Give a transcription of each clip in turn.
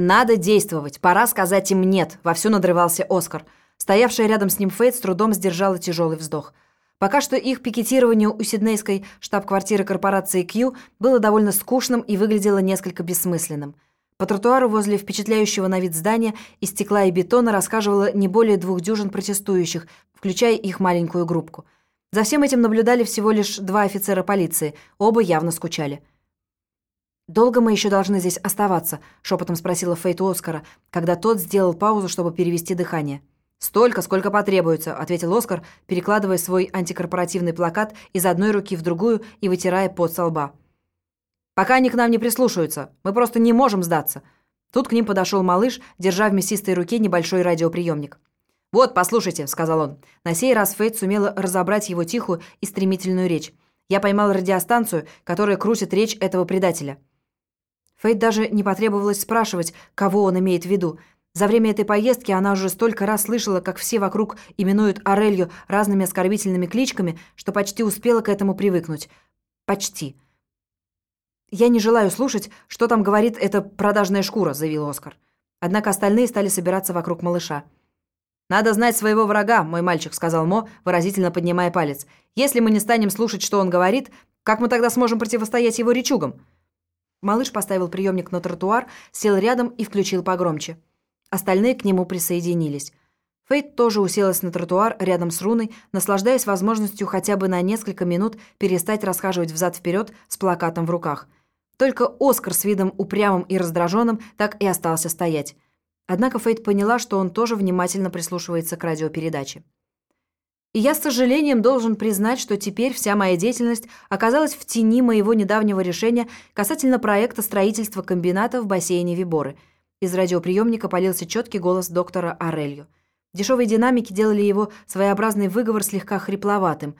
«Надо действовать, пора сказать им «нет», — вовсю надрывался Оскар. Стоявшая рядом с ним Фейт с трудом сдержала тяжелый вздох. Пока что их пикетирование у сиднейской штаб-квартиры корпорации Q было довольно скучным и выглядело несколько бессмысленным. По тротуару возле впечатляющего на вид здания из стекла и бетона рассказывало не более двух дюжин протестующих, включая их маленькую группку. За всем этим наблюдали всего лишь два офицера полиции, оба явно скучали. «Долго мы еще должны здесь оставаться?» — шепотом спросила Фейт Оскара, когда тот сделал паузу, чтобы перевести дыхание. «Столько, сколько потребуется», — ответил Оскар, перекладывая свой антикорпоративный плакат из одной руки в другую и вытирая пот со лба. «Пока они к нам не прислушаются. Мы просто не можем сдаться». Тут к ним подошел малыш, держа в мясистой руке небольшой радиоприемник. «Вот, послушайте», — сказал он. На сей раз Фейт сумела разобрать его тихую и стремительную речь. «Я поймал радиостанцию, которая крутит речь этого предателя». Фейт даже не потребовалось спрашивать, кого он имеет в виду. За время этой поездки она уже столько раз слышала, как все вокруг именуют Орелью разными оскорбительными кличками, что почти успела к этому привыкнуть. Почти. «Я не желаю слушать, что там говорит эта продажная шкура», — заявил Оскар. Однако остальные стали собираться вокруг малыша. «Надо знать своего врага, мой мальчик», — сказал Мо, выразительно поднимая палец. «Если мы не станем слушать, что он говорит, как мы тогда сможем противостоять его речугам?» Малыш поставил приемник на тротуар, сел рядом и включил погромче. Остальные к нему присоединились. Фейт тоже уселась на тротуар рядом с Руной, наслаждаясь возможностью хотя бы на несколько минут перестать расхаживать взад-вперед с плакатом в руках. Только Оскар с видом упрямым и раздраженным так и остался стоять. Однако Фейт поняла, что он тоже внимательно прислушивается к радиопередаче. И я с сожалением должен признать, что теперь вся моя деятельность оказалась в тени моего недавнего решения касательно проекта строительства комбината в бассейне Виборы – из радиоприемника полился четкий голос доктора Орелью. Дешевые динамики делали его своеобразный выговор слегка хрипловатым.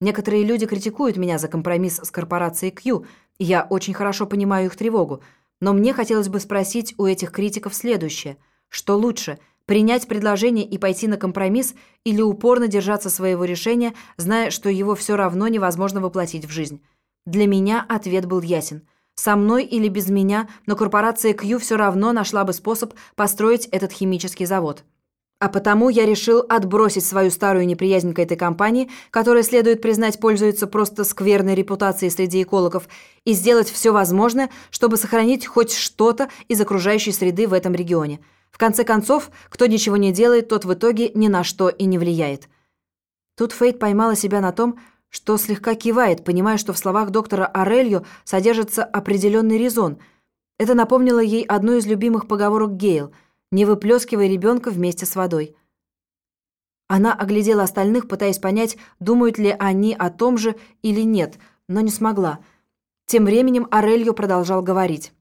Некоторые люди критикуют меня за компромисс с корпорацией Q, и я очень хорошо понимаю их тревогу. Но мне хотелось бы спросить у этих критиков следующее. Что лучше, принять предложение и пойти на компромисс или упорно держаться своего решения, зная, что его все равно невозможно воплотить в жизнь? Для меня ответ был ясен – со мной или без меня, но корпорация Q все равно нашла бы способ построить этот химический завод. А потому я решил отбросить свою старую неприязнь к этой компании, которая, следует признать, пользуется просто скверной репутацией среди экологов, и сделать все возможное, чтобы сохранить хоть что-то из окружающей среды в этом регионе. В конце концов, кто ничего не делает, тот в итоге ни на что и не влияет. Тут Фейт поймала себя на том, что слегка кивает, понимая, что в словах доктора Орелью содержится определенный резон. Это напомнило ей одну из любимых поговорок Гейл «Не выплескивай ребенка вместе с водой». Она оглядела остальных, пытаясь понять, думают ли они о том же или нет, но не смогла. Тем временем Орелью продолжал говорить.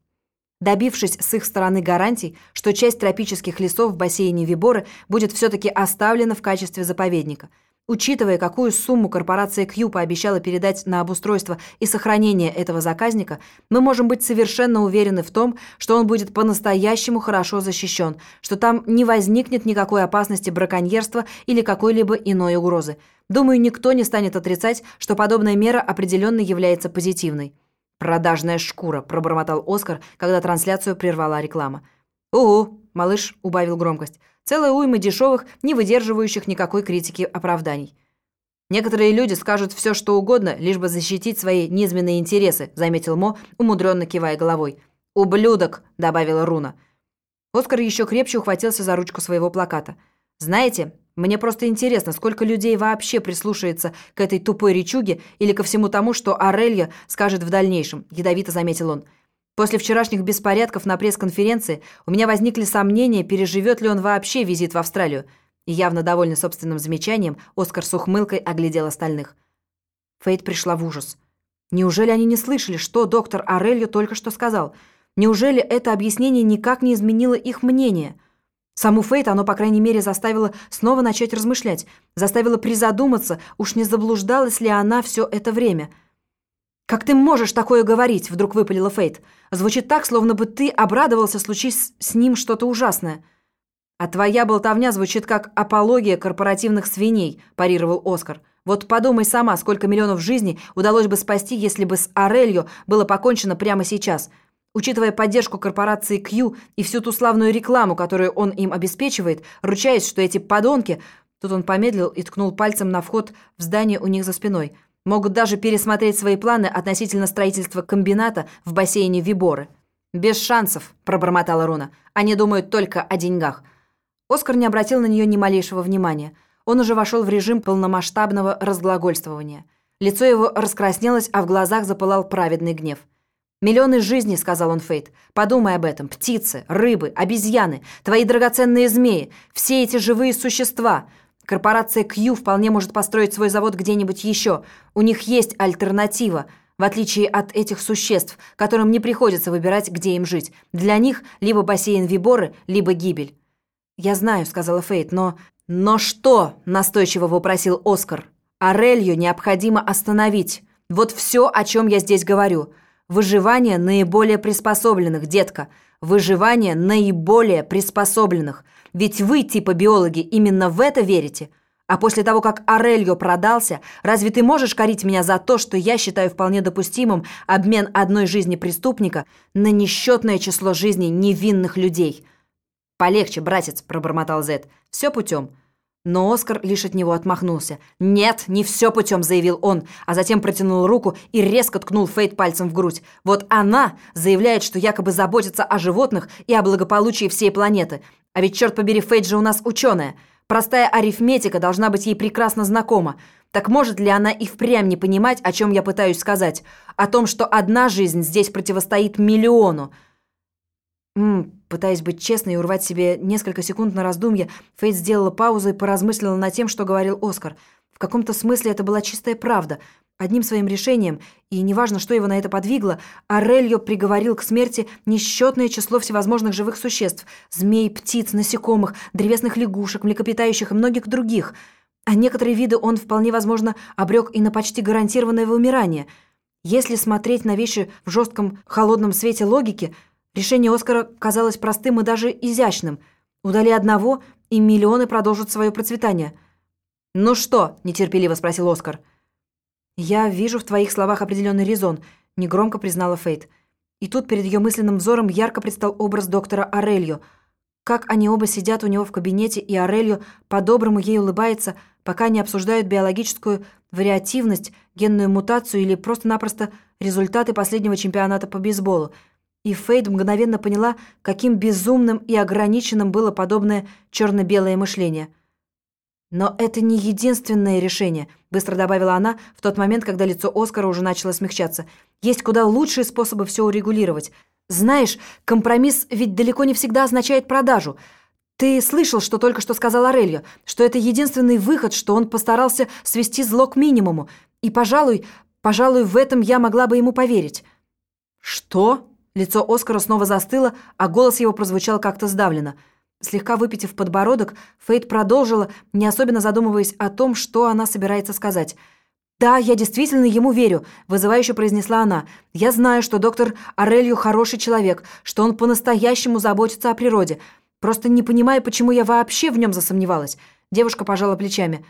Добившись с их стороны гарантий, что часть тропических лесов в бассейне Виборы будет все-таки оставлена в качестве заповедника – Учитывая, какую сумму корпорация Q пообещала передать на обустройство и сохранение этого заказника, мы можем быть совершенно уверены в том, что он будет по-настоящему хорошо защищен, что там не возникнет никакой опасности браконьерства или какой-либо иной угрозы. Думаю, никто не станет отрицать, что подобная мера определенно является позитивной. «Продажная шкура», – пробормотал Оскар, когда трансляцию прервала реклама. «Угу», – малыш убавил громкость. Целая уйма дешевых, не выдерживающих никакой критики оправданий. «Некоторые люди скажут все, что угодно, лишь бы защитить свои низменные интересы», заметил Мо, умудренно кивая головой. «Ублюдок», — добавила Руна. Оскар еще крепче ухватился за ручку своего плаката. «Знаете, мне просто интересно, сколько людей вообще прислушается к этой тупой речуге или ко всему тому, что Орелья скажет в дальнейшем», — ядовито заметил он. После вчерашних беспорядков на пресс-конференции у меня возникли сомнения, переживет ли он вообще визит в Австралию. И явно довольный собственным замечанием, Оскар с ухмылкой оглядел остальных. Фейт пришла в ужас. Неужели они не слышали, что доктор Орелью только что сказал? Неужели это объяснение никак не изменило их мнение? Саму Фейт оно, по крайней мере, заставило снова начать размышлять, заставило призадуматься, уж не заблуждалась ли она все это время – «Как ты можешь такое говорить?» — вдруг выпалила Фейт. «Звучит так, словно бы ты обрадовался, случись с ним что-то ужасное». «А твоя болтовня звучит как апология корпоративных свиней», – парировал Оскар. «Вот подумай сама, сколько миллионов жизней удалось бы спасти, если бы с Орелью было покончено прямо сейчас. Учитывая поддержку корпорации Q и всю ту славную рекламу, которую он им обеспечивает, ручаясь, что эти подонки... Тут он помедлил и ткнул пальцем на вход в здание у них за спиной. Могут даже пересмотреть свои планы относительно строительства комбината в бассейне Виборы. «Без шансов», — пробормотала Руна. «Они думают только о деньгах». Оскар не обратил на нее ни малейшего внимания. Он уже вошел в режим полномасштабного разглагольствования. Лицо его раскраснелось, а в глазах запылал праведный гнев. «Миллионы жизней», — сказал он Фейт. «Подумай об этом. Птицы, рыбы, обезьяны, твои драгоценные змеи, все эти живые существа. Корпорация Q вполне может построить свой завод где-нибудь еще. У них есть альтернатива, в отличие от этих существ, которым не приходится выбирать, где им жить. Для них либо бассейн Виборы, либо гибель». «Я знаю», — сказала Фейт, — «но...» «Но что?» — настойчиво вопросил Оскар. «Арелью необходимо остановить. Вот все, о чем я здесь говорю». Выживание наиболее приспособленных, детка. Выживание наиболее приспособленных. Ведь вы, типа биологи, именно в это верите. А после того, как Орельо продался, разве ты можешь корить меня за то, что я считаю вполне допустимым обмен одной жизни преступника на несчетное число жизней невинных людей? «Полегче, братец», — пробормотал Зет. «Все путем. Но Оскар лишь от него отмахнулся. «Нет, не все путем», — заявил он, а затем протянул руку и резко ткнул Фейт пальцем в грудь. «Вот она заявляет, что якобы заботится о животных и о благополучии всей планеты. А ведь, черт побери, Фейт же у нас ученая. Простая арифметика должна быть ей прекрасно знакома. Так может ли она и впрямь не понимать, о чем я пытаюсь сказать? О том, что одна жизнь здесь противостоит миллиону». М Пытаясь быть честной и урвать себе несколько секунд на раздумье, Фейт сделала паузу и поразмыслила над тем, что говорил Оскар. В каком-то смысле это была чистая правда. Одним своим решением, и неважно, что его на это подвигло, Арельо приговорил к смерти несчетное число всевозможных живых существ – змей, птиц, насекомых, древесных лягушек, млекопитающих и многих других. А некоторые виды он, вполне возможно, обрек и на почти гарантированное вымирание. Если смотреть на вещи в жестком холодном свете логики – Решение Оскара казалось простым и даже изящным. Удали одного, и миллионы продолжат свое процветание. «Ну что?» – нетерпеливо спросил Оскар. «Я вижу в твоих словах определенный резон», – негромко признала Фейт. И тут перед ее мысленным взором ярко предстал образ доктора Орельо. Как они оба сидят у него в кабинете, и Орельо по-доброму ей улыбается, пока не обсуждают биологическую вариативность, генную мутацию или просто-напросто результаты последнего чемпионата по бейсболу – и Фейд мгновенно поняла, каким безумным и ограниченным было подобное черно-белое мышление. «Но это не единственное решение», — быстро добавила она в тот момент, когда лицо Оскара уже начало смягчаться. «Есть куда лучшие способы все урегулировать. Знаешь, компромисс ведь далеко не всегда означает продажу. Ты слышал, что только что сказал Орельо, что это единственный выход, что он постарался свести зло к минимуму. И, пожалуй, пожалуй, в этом я могла бы ему поверить». «Что?» Лицо Оскара снова застыло, а голос его прозвучал как-то сдавленно. Слегка выпитив подбородок, Фейт продолжила, не особенно задумываясь о том, что она собирается сказать. «Да, я действительно ему верю», — вызывающе произнесла она. «Я знаю, что доктор Орелью хороший человек, что он по-настоящему заботится о природе. Просто не понимаю, почему я вообще в нем засомневалась». Девушка пожала плечами.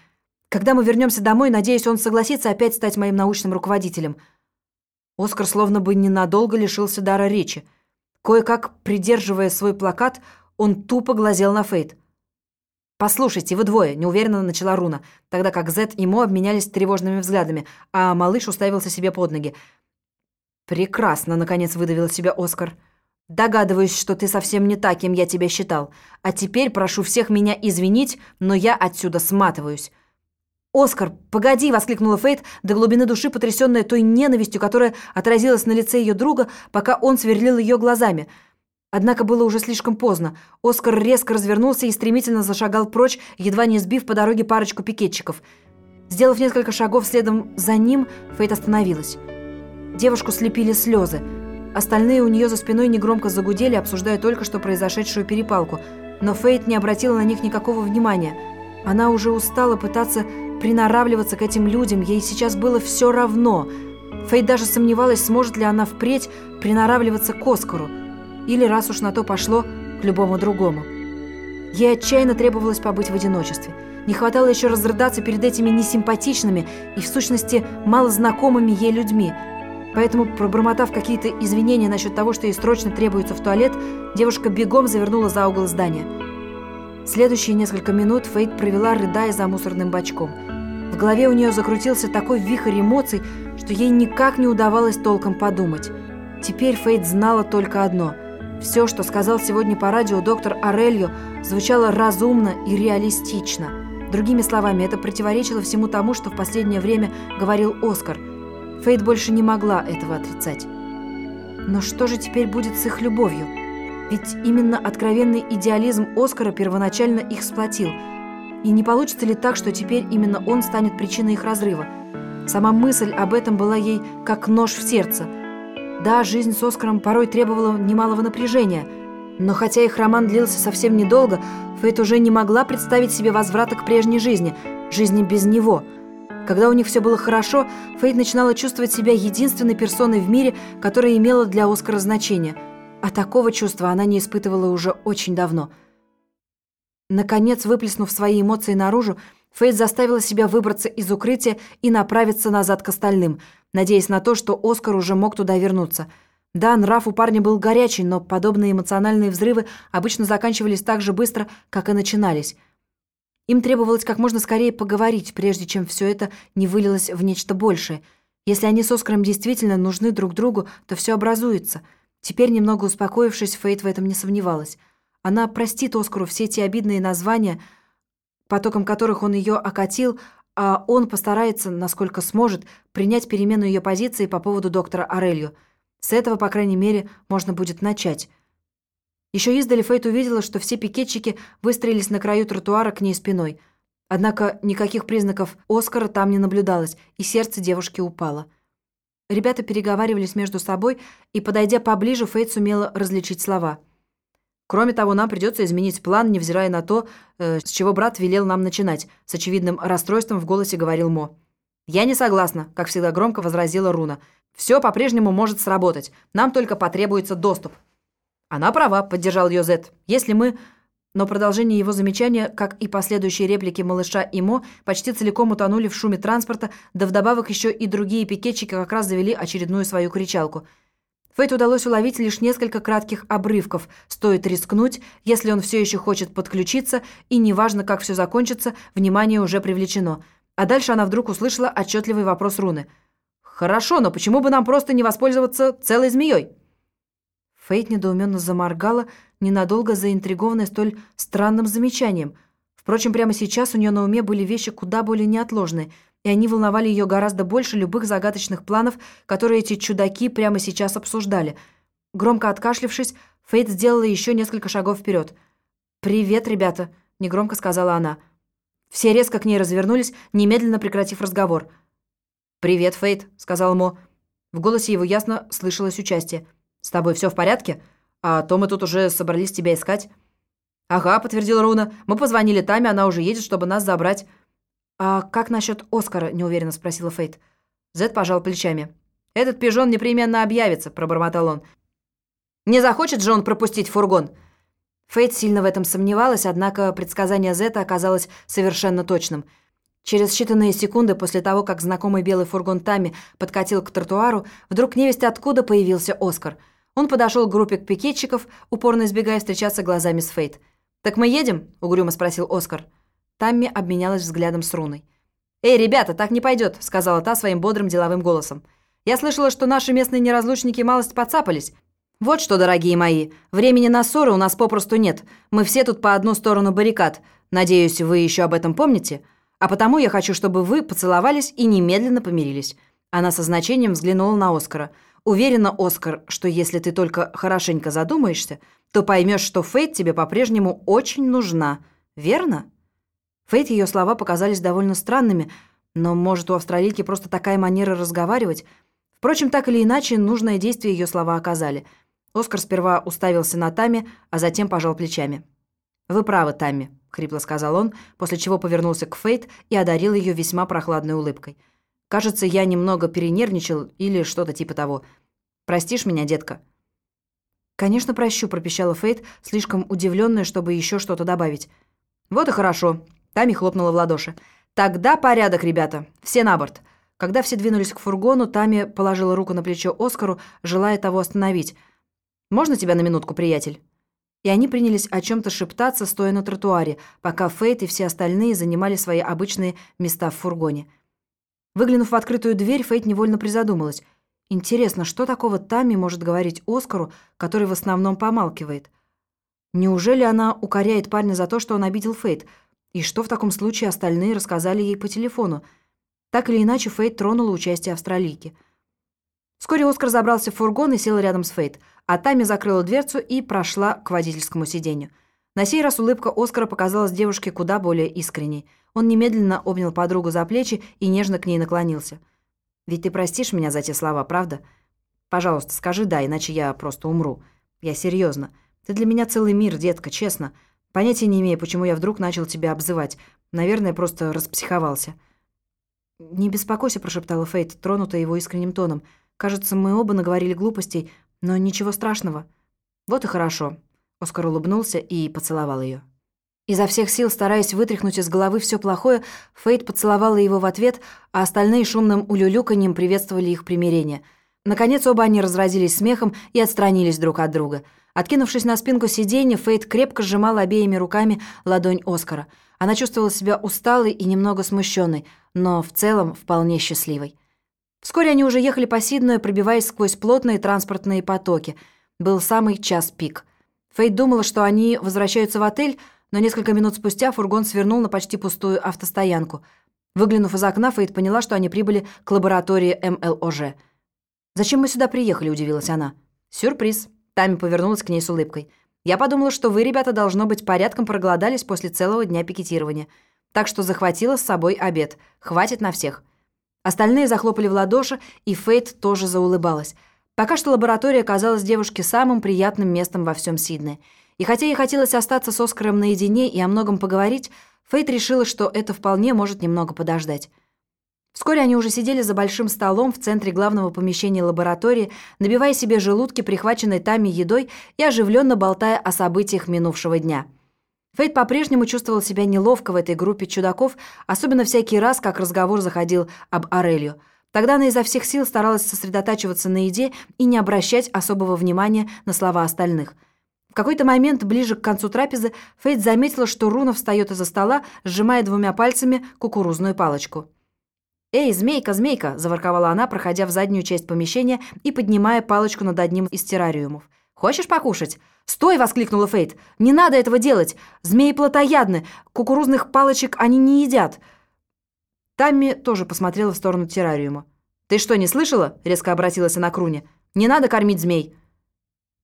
«Когда мы вернемся домой, надеюсь, он согласится опять стать моим научным руководителем». Оскар словно бы ненадолго лишился дара речи. Кое-как, придерживая свой плакат, он тупо глазел на Фейт. «Послушайте, вы двое», — неуверенно начала Руна, тогда как Зет и Мо обменялись тревожными взглядами, а малыш уставился себе под ноги. «Прекрасно», — наконец выдавил себя Оскар. «Догадываюсь, что ты совсем не таким я тебя считал. А теперь прошу всех меня извинить, но я отсюда сматываюсь. «Оскар, погоди!» — воскликнула Фейт, до глубины души потрясенная той ненавистью, которая отразилась на лице ее друга, пока он сверлил ее глазами. Однако было уже слишком поздно. Оскар резко развернулся и стремительно зашагал прочь, едва не сбив по дороге парочку пикетчиков. Сделав несколько шагов следом за ним, Фейт остановилась. Девушку слепили слезы. Остальные у нее за спиной негромко загудели, обсуждая только что произошедшую перепалку. Но Фейт не обратила на них никакого внимания. Она уже устала пытаться приноравливаться к этим людям, ей сейчас было все равно. Фейт даже сомневалась, сможет ли она впредь приноравливаться к Оскару, или, раз уж на то пошло, к любому другому. Ей отчаянно требовалось побыть в одиночестве. Не хватало еще разрыдаться перед этими несимпатичными и, в сущности, малознакомыми ей людьми. Поэтому, пробормотав какие-то извинения насчет того, что ей срочно требуется в туалет, девушка бегом завернула за угол здания. Следующие несколько минут Фейт провела, рыдая за мусорным бачком. Голове у нее закрутился такой вихрь эмоций, что ей никак не удавалось толком подумать. Теперь Фейт знала только одно. Все, что сказал сегодня по радио доктор Орельо, звучало разумно и реалистично. Другими словами, это противоречило всему тому, что в последнее время говорил Оскар. Фейт больше не могла этого отрицать. Но что же теперь будет с их любовью? Ведь именно откровенный идеализм Оскара первоначально их сплотил. И не получится ли так, что теперь именно он станет причиной их разрыва? Сама мысль об этом была ей как нож в сердце. Да, жизнь с Оскаром порой требовала немалого напряжения, но хотя их роман длился совсем недолго, Фейт уже не могла представить себе возврата к прежней жизни, жизни без него. Когда у них все было хорошо, Фейт начинала чувствовать себя единственной персоной в мире, которая имела для Оскара значение – а такого чувства она не испытывала уже очень давно. Наконец, выплеснув свои эмоции наружу, Фейт заставила себя выбраться из укрытия и направиться назад к остальным, надеясь на то, что Оскар уже мог туда вернуться. Да, нрав у парня был горячий, но подобные эмоциональные взрывы обычно заканчивались так же быстро, как и начинались. Им требовалось как можно скорее поговорить, прежде чем все это не вылилось в нечто большее. Если они с Оскаром действительно нужны друг другу, то все образуется — Теперь, немного успокоившись, Фейт в этом не сомневалась. Она простит Оскару все те обидные названия, потоком которых он ее окатил, а он постарается, насколько сможет, принять перемену ее позиции по поводу доктора Орелью. С этого, по крайней мере, можно будет начать. Еще издали Фейт увидела, что все пикетчики выстроились на краю тротуара к ней спиной. Однако никаких признаков Оскара там не наблюдалось, и сердце девушки упало. Ребята переговаривались между собой, и, подойдя поближе, Фейт сумела различить слова. «Кроме того, нам придется изменить план, невзирая на то, э, с чего брат велел нам начинать», с очевидным расстройством в голосе говорил Мо. «Я не согласна», как всегда громко возразила Руна. «Все по-прежнему может сработать. Нам только потребуется доступ». «Она права», — поддержал ее Зет. «Если мы...» Но продолжение его замечания, как и последующие реплики малыша и Мо, почти целиком утонули в шуме транспорта, да вдобавок еще и другие пикетчики как раз завели очередную свою кричалку. Фейт удалось уловить лишь несколько кратких обрывков. Стоит рискнуть, если он все еще хочет подключиться, и неважно, как все закончится, внимание уже привлечено. А дальше она вдруг услышала отчетливый вопрос Руны. «Хорошо, но почему бы нам просто не воспользоваться целой змеей?» Фейт недоуменно заморгала, ненадолго заинтригованная столь странным замечанием. Впрочем, прямо сейчас у нее на уме были вещи куда более неотложные, и они волновали ее гораздо больше любых загадочных планов, которые эти чудаки прямо сейчас обсуждали. Громко откашлившись, Фейт сделала еще несколько шагов вперед. «Привет, ребята», — негромко сказала она. Все резко к ней развернулись, немедленно прекратив разговор. «Привет, Фейт», — сказал Мо. В голосе его ясно слышалось участие. «С тобой все в порядке? А то мы тут уже собрались тебя искать». «Ага», — подтвердила Руна. «Мы позвонили Таме, она уже едет, чтобы нас забрать». «А как насчет Оскара?» — неуверенно спросила Фейт. Зед пожал плечами. «Этот пижон непременно объявится», — пробормотал он. «Не захочет же он пропустить фургон?» Фейт сильно в этом сомневалась, однако предсказание Зета оказалось совершенно точным. Через считанные секунды после того, как знакомый белый фургон Тами подкатил к тротуару, вдруг невесть откуда появился Оскар — он подошел к группе пикетчиков, упорно избегая встречаться глазами с Фейт. «Так мы едем?» – угрюмо спросил Оскар. Тамми обменялась взглядом с Руной. «Эй, ребята, так не пойдет», – сказала та своим бодрым деловым голосом. «Я слышала, что наши местные неразлучники малость подцапались. Вот что, дорогие мои, времени на ссоры у нас попросту нет. Мы все тут по одну сторону баррикад. Надеюсь, вы еще об этом помните? А потому я хочу, чтобы вы поцеловались и немедленно помирились». Она со значением взглянула на Оскара – Уверена, Оскар, что если ты только хорошенько задумаешься, то поймешь, что Фейт тебе по-прежнему очень нужна. Верно? Фейт ее слова показались довольно странными, но, может, у австралийки просто такая манера разговаривать. Впрочем, так или иначе, нужное действие ее слова оказали. Оскар сперва уставился на Тами, а затем пожал плечами. «Вы правы, Тамми», — хрипло сказал он, после чего повернулся к Фейт и одарил ее весьма прохладной улыбкой. Кажется, я немного перенервничал или что-то типа того. Простишь меня, детка?» «Конечно, прощу», — пропищала Фейт, слишком удивленная, чтобы еще что-то добавить. «Вот и хорошо», — Тами хлопнула в ладоши. «Тогда порядок, ребята. Все на борт. Когда все двинулись к фургону, Тами положила руку на плечо Оскару, желая того остановить. «Можно тебя на минутку, приятель?» И они принялись о чем-то шептаться, стоя на тротуаре, пока Фейт и все остальные занимали свои обычные места в фургоне. Выглянув в открытую дверь, Фейт невольно призадумалась. Интересно, что такого Тами может говорить Оскару, который в основном помалкивает? Неужели она укоряет парня за то, что он обидел Фейт? И что в таком случае остальные рассказали ей по телефону? Так или иначе, Фейт тронула участие австралийки. Вскоре Оскар забрался в фургон и сел рядом с Фейт, а Тами закрыла дверцу и прошла к водительскому сиденью. На сей раз улыбка Оскара показалась девушке куда более искренней. Он немедленно обнял подругу за плечи и нежно к ней наклонился. «Ведь ты простишь меня за те слова, правда? Пожалуйста, скажи «да», иначе я просто умру. Я серьезно. Ты для меня целый мир, детка, честно. Понятия не имею, почему я вдруг начал тебя обзывать. Наверное, просто распсиховался». «Не беспокойся», – прошептала Фейт, тронутая его искренним тоном. «Кажется, мы оба наговорили глупостей, но ничего страшного». «Вот и хорошо». Оскар улыбнулся и поцеловал ее. Изо всех сил, стараясь вытряхнуть из головы все плохое, Фейт поцеловала его в ответ, а остальные шумным улюлюканьем приветствовали их примирение. Наконец оба они разразились смехом и отстранились друг от друга. Откинувшись на спинку сиденья, Фейт крепко сжимала обеими руками ладонь Оскара – она чувствовала себя усталой и немного смущенной, но в целом вполне счастливой. Вскоре они уже ехали по Сидною, пробиваясь сквозь плотные транспортные потоки. Был самый час пик. Фейт думала, что они возвращаются в отель, но несколько минут спустя фургон свернул на почти пустую автостоянку. Выглянув из окна, Фейт поняла, что они прибыли к лаборатории МЛОЖ. «Зачем мы сюда приехали?» – удивилась она. «Сюрприз». Тами повернулась к ней с улыбкой. Я подумала, что вы, ребята, должно быть, порядком проголодались после целого дня пикетирования. Так что захватила с собой обед. Хватит на всех». Остальные захлопали в ладоши, и Фейт тоже заулыбалась. Пока что лаборатория казалась девушке самым приятным местом во всем Сиднее. И хотя ей хотелось остаться с Оскаром наедине и о многом поговорить, Фейт решила, что это вполне может немного подождать. Вскоре они уже сидели за большим столом в центре главного помещения лаборатории, набивая себе желудки, прихваченной Тами едой и оживленно болтая о событиях минувшего дня. Фейт по-прежнему чувствовал себя неловко в этой группе чудаков, особенно всякий раз, как разговор заходил об Орелью. Тогда она изо всех сил старалась сосредотачиваться на еде и не обращать особого внимания на слова остальных. В какой-то момент, ближе к концу трапезы, Фейт заметила, что Руна встает из-за стола, сжимая двумя пальцами кукурузную палочку. «Эй, змейка, змейка!» – заворковала она, проходя в заднюю часть помещения и поднимая палочку над одним из террариумов. «Хочешь покушать?» «Стой!» – воскликнула Фейт. «Не надо этого делать! Змеи плотоядны! Кукурузных палочек они не едят!» Тамми тоже посмотрела в сторону террариума. «Ты что, не слышала?» – резко обратилась она к Руне. «Не надо кормить змей!»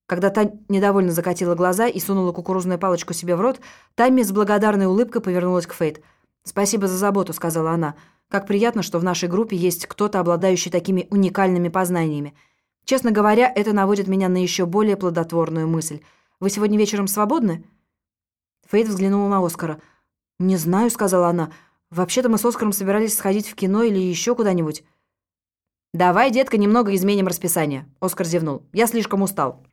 Когда та недовольно закатила глаза и сунула кукурузную палочку себе в рот, Тамми с благодарной улыбкой повернулась к Фейт. «Спасибо за заботу», — сказала она. Как приятно, что в нашей группе есть кто-то, обладающий такими уникальными познаниями. Честно говоря, это наводит меня на еще более плодотворную мысль. Вы сегодня вечером свободны?» Фейт взглянула на Оскара. «Не знаю», — сказала она. «Вообще-то мы с Оскаром собирались сходить в кино или еще куда-нибудь». «Давай, детка, немного изменим расписание», — Оскар зевнул. «Я слишком устал».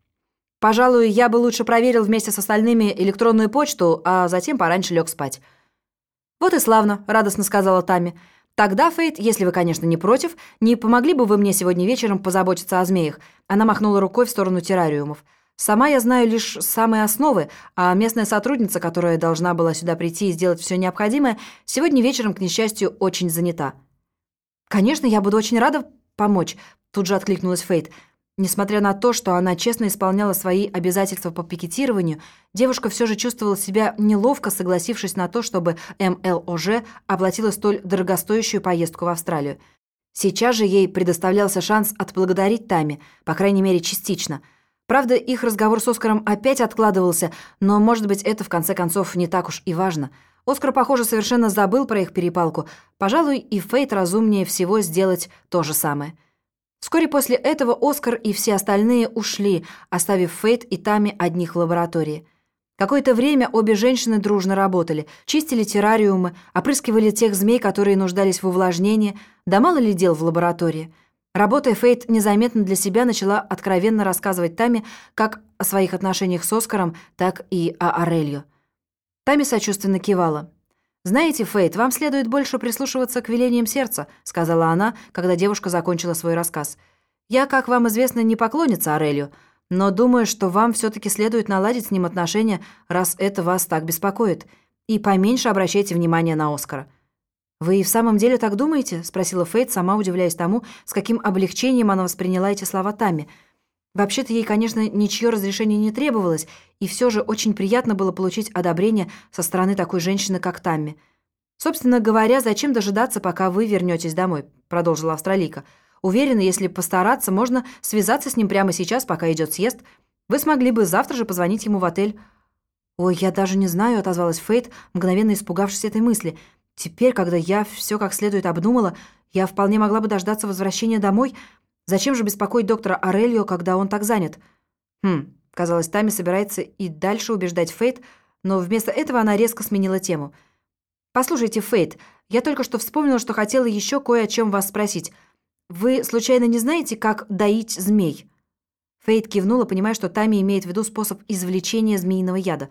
«Пожалуй, я бы лучше проверил вместе с остальными электронную почту, а затем пораньше лег спать». «Вот и славно», — радостно сказала Тами. «Тогда, Фейт, если вы, конечно, не против, не помогли бы вы мне сегодня вечером позаботиться о змеях?» Она махнула рукой в сторону террариумов. «Сама я знаю лишь самые основы, а местная сотрудница, которая должна была сюда прийти и сделать все необходимое, сегодня вечером, к несчастью, очень занята». «Конечно, я буду очень рада помочь», — тут же откликнулась Фейт. Несмотря на то, что она честно исполняла свои обязательства по пикетированию, девушка все же чувствовала себя неловко, согласившись на то, чтобы МЛОЖ оплатила столь дорогостоящую поездку в Австралию. Сейчас же ей предоставлялся шанс отблагодарить Тами, по крайней мере, частично. Правда, их разговор с Оскаром опять откладывался, но, может быть, это в конце концов не так уж и важно. Оскар, похоже, совершенно забыл про их перепалку. Пожалуй, и Фейт разумнее всего сделать то же самое. Вскоре после этого Оскар и все остальные ушли, оставив Фейт и Тами одних в лаборатории. Какое-то время обе женщины дружно работали, чистили террариумы, опрыскивали тех змей, которые нуждались в увлажнении, да мало ли дел в лаборатории. Работая, Фейт незаметно для себя начала откровенно рассказывать Тами как о своих отношениях с Оскаром, так и о Орелью. Тами сочувственно кивала. «Знаете, Фейт, вам следует больше прислушиваться к велениям сердца», сказала она, когда девушка закончила свой рассказ. «Я, как вам известно, не поклонница Арелью, но думаю, что вам все таки следует наладить с ним отношения, раз это вас так беспокоит, и поменьше обращайте внимание на Оскара». «Вы и в самом деле так думаете?» — спросила Фейт, сама удивляясь тому, с каким облегчением она восприняла эти слова Тами. Вообще-то ей, конечно, ничье разрешение не требовалось, и все же очень приятно было получить одобрение со стороны такой женщины, как Тамми. «Собственно говоря, зачем дожидаться, пока вы вернетесь домой?» — продолжила австралийка. «Уверена, если постараться, можно связаться с ним прямо сейчас, пока идет съезд. Вы смогли бы завтра же позвонить ему в отель». «Ой, я даже не знаю», — отозвалась Фейт, мгновенно испугавшись этой мысли. «Теперь, когда я все как следует обдумала, я вполне могла бы дождаться возвращения домой, Зачем же беспокоить доктора Орельо, когда он так занят? Хм, казалось, Тами собирается и дальше убеждать Фейт, но вместо этого она резко сменила тему. «Послушайте, Фейт, я только что вспомнила, что хотела еще кое о чем вас спросить. Вы, случайно, не знаете, как доить змей?» Фейт кивнула, понимая, что Тами имеет в виду способ извлечения змеиного яда.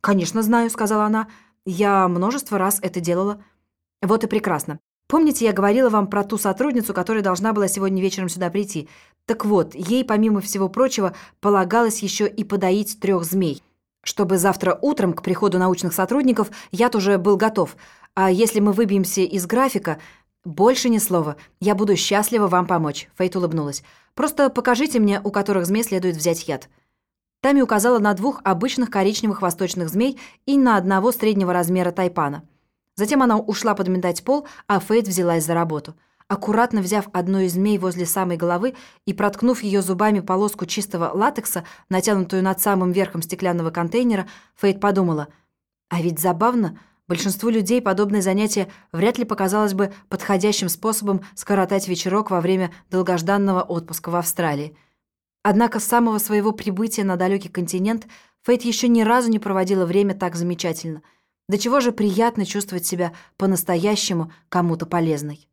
«Конечно знаю», — сказала она. «Я множество раз это делала». «Вот и прекрасно. Помните, я говорила вам про ту сотрудницу, которая должна была сегодня вечером сюда прийти? Так вот, ей, помимо всего прочего, полагалось еще и подоить трех змей. Чтобы завтра утром, к приходу научных сотрудников, яд уже был готов. А если мы выбьемся из графика... «Больше ни слова. Я буду счастлива вам помочь», — Фейт улыбнулась. «Просто покажите мне, у которых змей следует взять яд». Тами указала на двух обычных коричневых восточных змей и на одного среднего размера тайпана. Затем она ушла подметать пол, а Фейт взялась за работу. Аккуратно взяв одну из змей возле самой головы и проткнув ее зубами полоску чистого латекса, натянутую над самым верхом стеклянного контейнера, Фейт подумала, «А ведь забавно, большинству людей подобное занятие вряд ли показалось бы подходящим способом скоротать вечерок во время долгожданного отпуска в Австралии». Однако с самого своего прибытия на далекий континент Фейт еще ни разу не проводила время так замечательно – до чего же приятно чувствовать себя по-настоящему кому-то полезной.